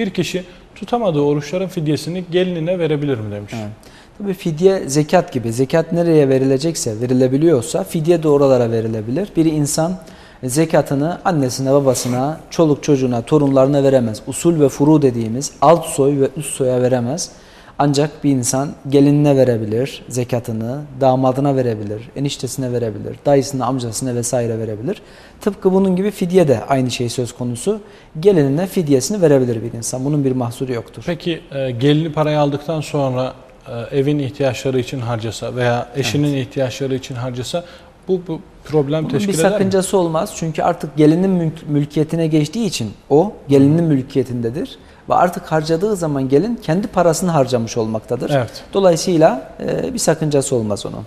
Bir kişi tutamadığı oruçların fidyesini gelinine verebilir mi demiş. Evet. Tabii fidye zekat gibi. Zekat nereye verilecekse, verilebiliyorsa fidye de oralara verilebilir. Bir insan zekatını annesine, babasına, çoluk çocuğuna, torunlarına veremez. Usul ve furu dediğimiz alt soy ve üst soya veremez. Ancak bir insan gelinine verebilir zekatını, damadına verebilir, eniştesine verebilir, dayısına, amcasına vesaire verebilir. Tıpkı bunun gibi fidye de aynı şey söz konusu. Gelinine fidyesini verebilir bir insan. Bunun bir mahsuru yoktur. Peki e, gelini parayı aldıktan sonra e, evin ihtiyaçları için harcasa veya eşinin ihtiyaçları için harcasa bu, bu problem Bunun teşkil bir eder mi? sakıncası olmaz. Çünkü artık gelinin mülk- mülkiyetine geçtiği için o gelinin mülkiyetindedir. Ve artık harcadığı zaman gelin kendi parasını harcamış olmaktadır. Evet. Dolayısıyla e, bir sakıncası olmaz onun.